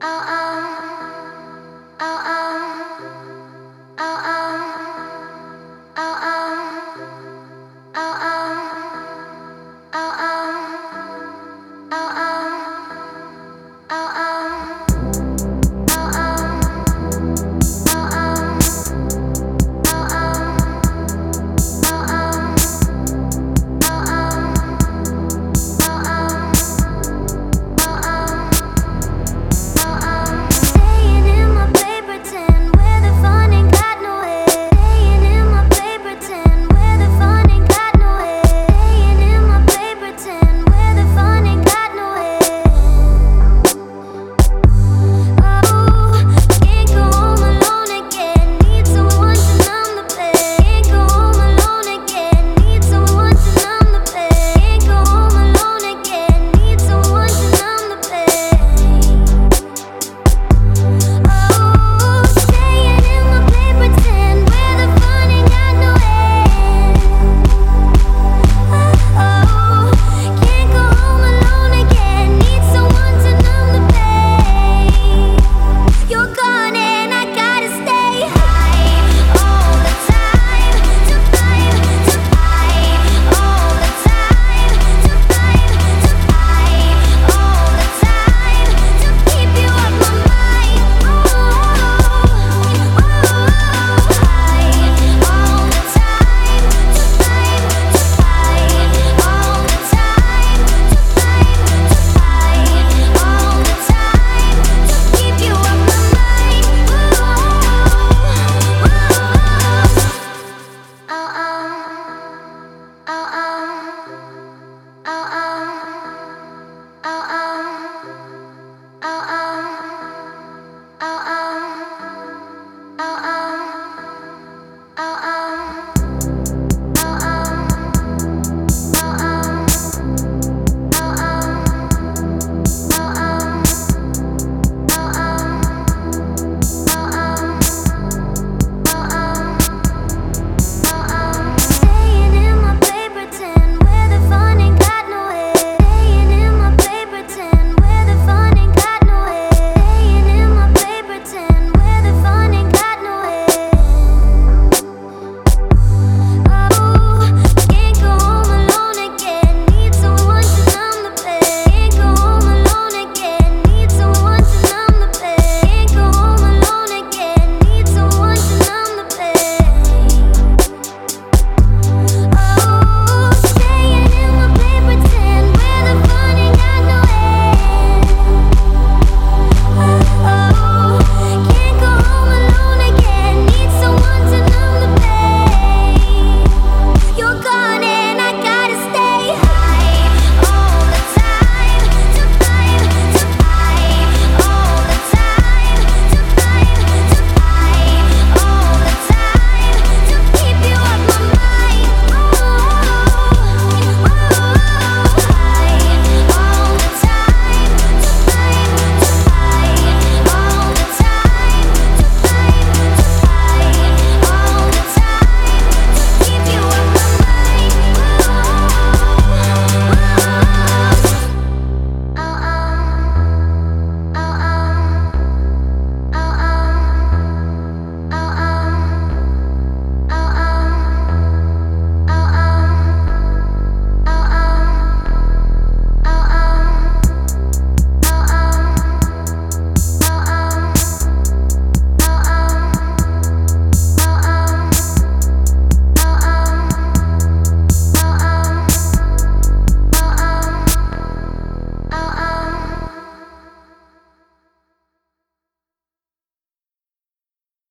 oh, oh.